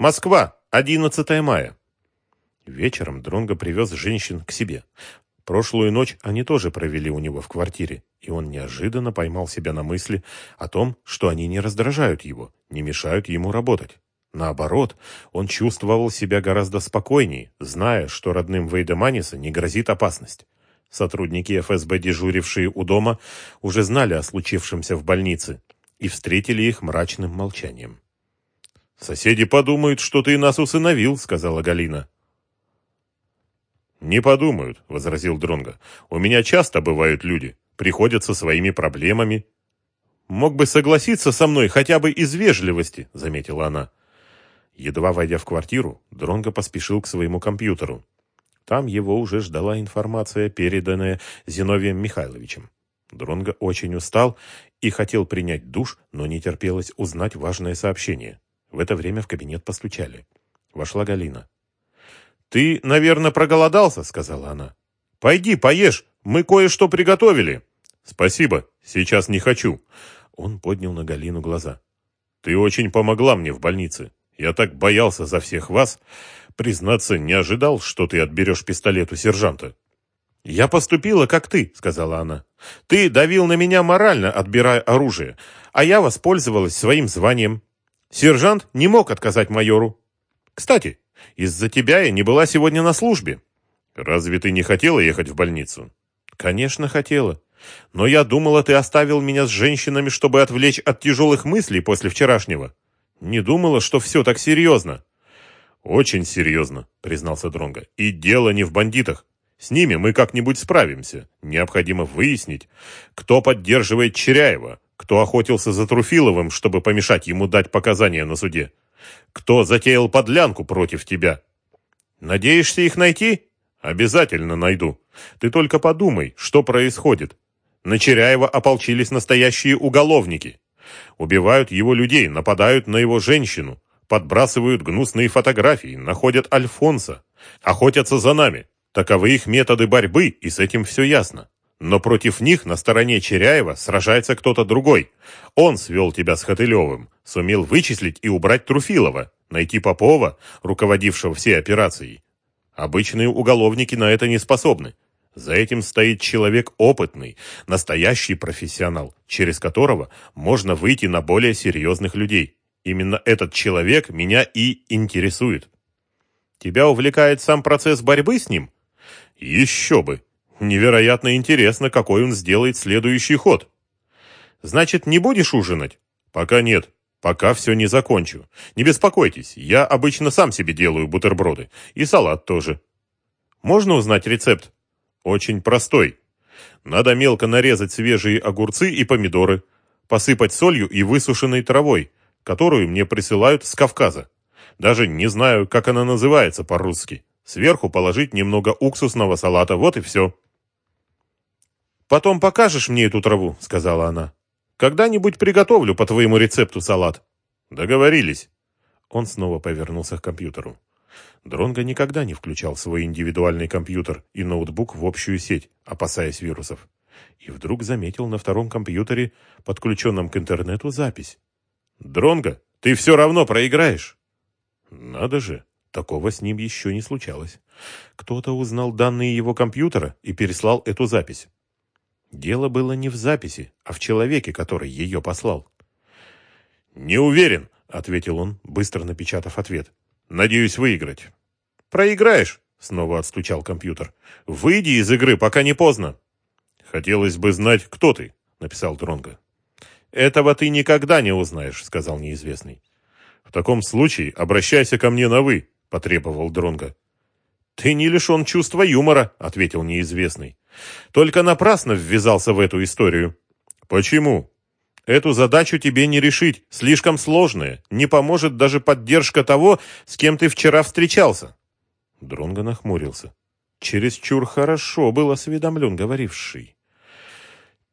Москва, 11 мая. Вечером Дронго привез женщин к себе. Прошлую ночь они тоже провели у него в квартире, и он неожиданно поймал себя на мысли о том, что они не раздражают его, не мешают ему работать. Наоборот, он чувствовал себя гораздо спокойнее, зная, что родным Вейдеманиса не грозит опасность. Сотрудники ФСБ, дежурившие у дома, уже знали о случившемся в больнице и встретили их мрачным молчанием. «Соседи подумают, что ты нас усыновил», — сказала Галина. «Не подумают», — возразил Дронго. «У меня часто бывают люди, приходят со своими проблемами». «Мог бы согласиться со мной хотя бы из вежливости», — заметила она. Едва войдя в квартиру, Дронго поспешил к своему компьютеру. Там его уже ждала информация, переданная Зиновием Михайловичем. Дронго очень устал и хотел принять душ, но не терпелось узнать важное сообщение. В это время в кабинет постучали. Вошла Галина. «Ты, наверное, проголодался?» — сказала она. «Пойди, поешь, мы кое-что приготовили». «Спасибо, сейчас не хочу». Он поднял на Галину глаза. «Ты очень помогла мне в больнице. Я так боялся за всех вас. Признаться, не ожидал, что ты отберешь пистолет у сержанта». «Я поступила, как ты», — сказала она. «Ты давил на меня морально, отбирая оружие, а я воспользовалась своим званием. Сержант не мог отказать майору. Кстати, из-за тебя я не была сегодня на службе. Разве ты не хотела ехать в больницу? Конечно, хотела. Но я думала, ты оставил меня с женщинами, чтобы отвлечь от тяжелых мыслей после вчерашнего. Не думала, что все так серьезно. Очень серьезно, признался Дронга. И дело не в бандитах. С ними мы как-нибудь справимся. Необходимо выяснить, кто поддерживает Черяева, кто охотился за Труфиловым, чтобы помешать ему дать показания на суде. Кто затеял подлянку против тебя? Надеешься их найти? Обязательно найду. Ты только подумай, что происходит. На Черяева ополчились настоящие уголовники. Убивают его людей, нападают на его женщину, подбрасывают гнусные фотографии, находят Альфонса, охотятся за нами. Таковы их методы борьбы, и с этим все ясно. Но против них на стороне Черяева сражается кто-то другой. Он свел тебя с Хотылевым, сумел вычислить и убрать Труфилова, найти Попова, руководившего всей операцией. Обычные уголовники на это не способны. За этим стоит человек опытный, настоящий профессионал, через которого можно выйти на более серьезных людей. Именно этот человек меня и интересует. Тебя увлекает сам процесс борьбы с ним? Еще бы! Невероятно интересно, какой он сделает следующий ход. Значит, не будешь ужинать? Пока нет. Пока все не закончу. Не беспокойтесь, я обычно сам себе делаю бутерброды. И салат тоже. Можно узнать рецепт? Очень простой. Надо мелко нарезать свежие огурцы и помидоры, посыпать солью и высушенной травой, которую мне присылают с Кавказа. Даже не знаю, как она называется по-русски. Сверху положить немного уксусного салата, вот и все. «Потом покажешь мне эту траву», — сказала она. «Когда-нибудь приготовлю по твоему рецепту салат». «Договорились». Он снова повернулся к компьютеру. Дронго никогда не включал свой индивидуальный компьютер и ноутбук в общую сеть, опасаясь вирусов. И вдруг заметил на втором компьютере, подключенном к интернету, запись. «Дронго, ты все равно проиграешь!» «Надо же!» Такого с ним еще не случалось. Кто-то узнал данные его компьютера и переслал эту запись. Дело было не в записи, а в человеке, который ее послал. «Не уверен», — ответил он, быстро напечатав ответ. «Надеюсь выиграть». «Проиграешь», — снова отстучал компьютер. «Выйди из игры, пока не поздно». «Хотелось бы знать, кто ты», — написал Дронго. «Этого ты никогда не узнаешь», — сказал неизвестный. «В таком случае обращайся ко мне на «вы», — потребовал Дронго. «Ты не лишен чувства юмора», — ответил неизвестный. «Только напрасно ввязался в эту историю». «Почему?» «Эту задачу тебе не решить, слишком сложная. Не поможет даже поддержка того, с кем ты вчера встречался». Дронго нахмурился. Чересчур хорошо был осведомлен говоривший.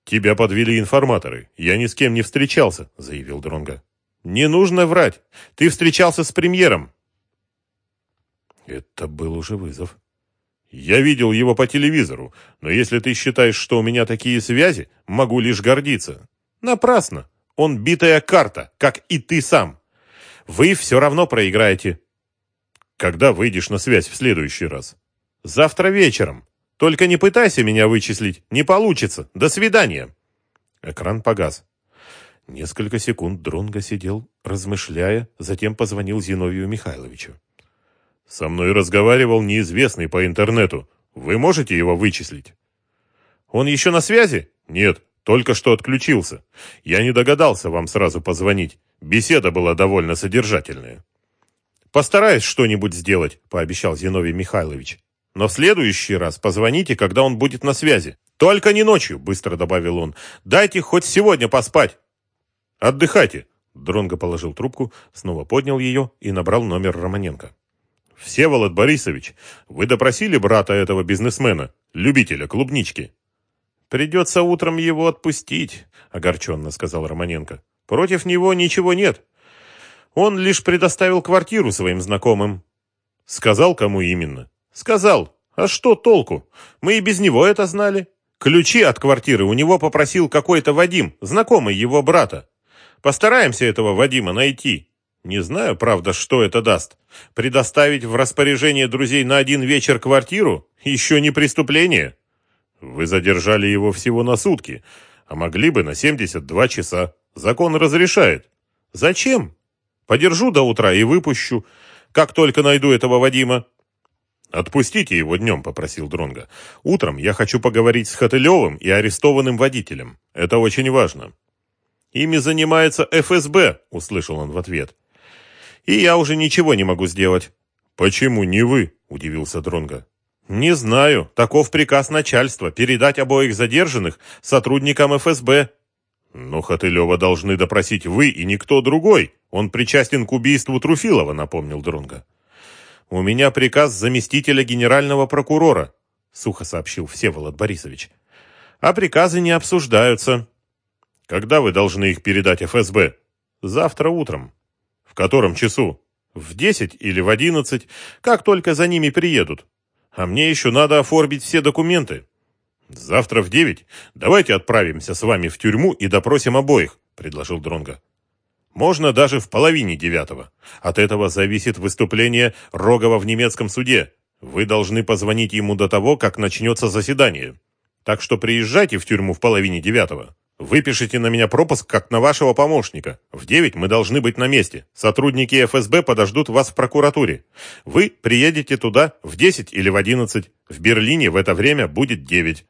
«Тебя подвели информаторы. Я ни с кем не встречался», — заявил Дронго. «Не нужно врать. Ты встречался с премьером. Это был уже вызов. Я видел его по телевизору, но если ты считаешь, что у меня такие связи, могу лишь гордиться. Напрасно. Он битая карта, как и ты сам. Вы все равно проиграете. Когда выйдешь на связь в следующий раз? Завтра вечером. Только не пытайся меня вычислить. Не получится. До свидания. Экран погас. Несколько секунд Дронго сидел, размышляя, затем позвонил Зиновию Михайловичу. «Со мной разговаривал неизвестный по интернету. Вы можете его вычислить?» «Он еще на связи?» «Нет, только что отключился. Я не догадался вам сразу позвонить. Беседа была довольно содержательная». «Постараюсь что-нибудь сделать», — пообещал Зиновий Михайлович. «Но в следующий раз позвоните, когда он будет на связи. Только не ночью», — быстро добавил он. «Дайте хоть сегодня поспать». «Отдыхайте!» Дронго положил трубку, снова поднял ее и набрал номер Романенко. «Всеволод Борисович, вы допросили брата этого бизнесмена, любителя клубнички?» «Придется утром его отпустить», — огорченно сказал Романенко. «Против него ничего нет. Он лишь предоставил квартиру своим знакомым». «Сказал, кому именно?» «Сказал. А что толку? Мы и без него это знали. Ключи от квартиры у него попросил какой-то Вадим, знакомый его брата. Постараемся этого Вадима найти. Не знаю, правда, что это даст. Предоставить в распоряжение друзей на один вечер квартиру еще не преступление. Вы задержали его всего на сутки, а могли бы на 72 часа. Закон разрешает. Зачем? Подержу до утра и выпущу, как только найду этого Вадима. Отпустите его днем, попросил Дронга. Утром я хочу поговорить с Хотылевым и арестованным водителем. Это очень важно. Ими занимается ФСБ, услышал он в ответ. И я уже ничего не могу сделать. Почему не вы? удивился Дронга. Не знаю, таков приказ начальства передать обоих задержанных сотрудникам ФСБ. Но Хотылева должны допросить вы и никто другой. Он причастен к убийству Труфилова, напомнил Дронга. У меня приказ заместителя генерального прокурора, сухо сообщил Всеволод Борисович. А приказы не обсуждаются. Когда вы должны их передать ФСБ? Завтра утром. Котором часу? В десять или в одиннадцать, как только за ними приедут. А мне еще надо оформить все документы. Завтра в девять давайте отправимся с вами в тюрьму и допросим обоих, предложил Дронга. Можно даже в половине девятого. От этого зависит выступление Рогова в немецком суде. Вы должны позвонить ему до того, как начнется заседание. Так что приезжайте в тюрьму в половине девятого. Выпишите на меня пропуск, как на вашего помощника. В девять мы должны быть на месте. Сотрудники ФСБ подождут вас в прокуратуре. Вы приедете туда в десять или в одиннадцать. В Берлине в это время будет девять.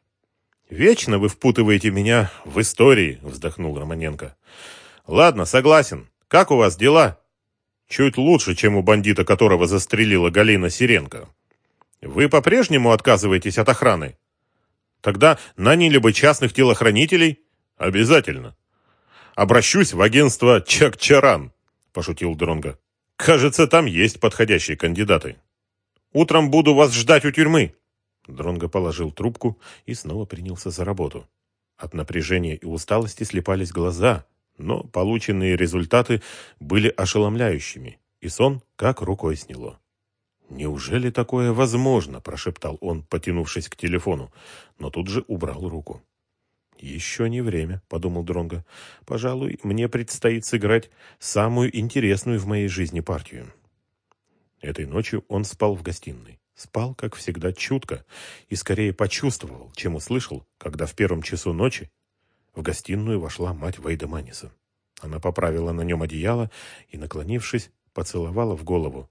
Вечно вы впутываете меня в истории, вздохнул Романенко. Ладно, согласен. Как у вас дела? Чуть лучше, чем у бандита, которого застрелила Галина Сиренко. Вы по-прежнему отказываетесь от охраны? Тогда наняли бы частных телохранителей Обязательно. Обращусь в агентство Чакчаран, пошутил Дронга. Кажется, там есть подходящие кандидаты. Утром буду вас ждать у тюрьмы. Дронго положил трубку и снова принялся за работу. От напряжения и усталости слепались глаза, но полученные результаты были ошеломляющими, и сон как рукой сняло. «Неужели такое возможно?» – прошептал он, потянувшись к телефону, но тут же убрал руку. «Еще не время», — подумал Дронго. «Пожалуй, мне предстоит сыграть самую интересную в моей жизни партию». Этой ночью он спал в гостиной. Спал, как всегда, чутко и скорее почувствовал, чем услышал, когда в первом часу ночи в гостиную вошла мать Вейда Маниса. Она поправила на нем одеяло и, наклонившись, поцеловала в голову.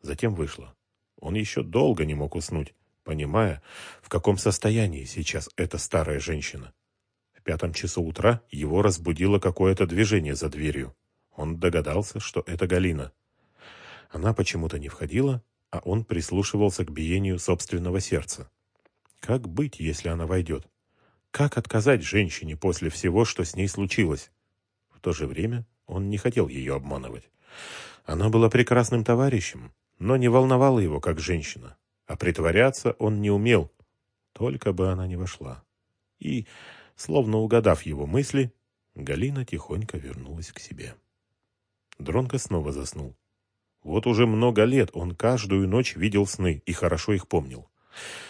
Затем вышла. Он еще долго не мог уснуть, понимая, в каком состоянии сейчас эта старая женщина. Пятом часу утра его разбудило какое-то движение за дверью. Он догадался, что это Галина. Она почему-то не входила, а он прислушивался к биению собственного сердца. Как быть, если она войдет? Как отказать женщине после всего, что с ней случилось? В то же время он не хотел ее обманывать. Она была прекрасным товарищем, но не волновала его как женщина. А притворяться он не умел, только бы она не вошла. И Словно угадав его мысли, Галина тихонько вернулась к себе. Дронко снова заснул. Вот уже много лет он каждую ночь видел сны и хорошо их помнил.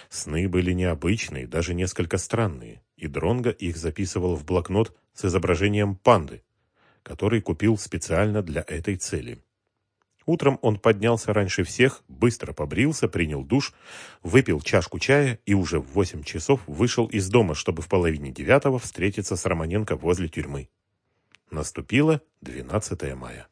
Сны были необычные, даже несколько странные, и Дронго их записывал в блокнот с изображением панды, который купил специально для этой цели. Утром он поднялся раньше всех, быстро побрился, принял душ, выпил чашку чая и уже в восемь часов вышел из дома, чтобы в половине девятого встретиться с Романенко возле тюрьмы. Наступило 12 мая.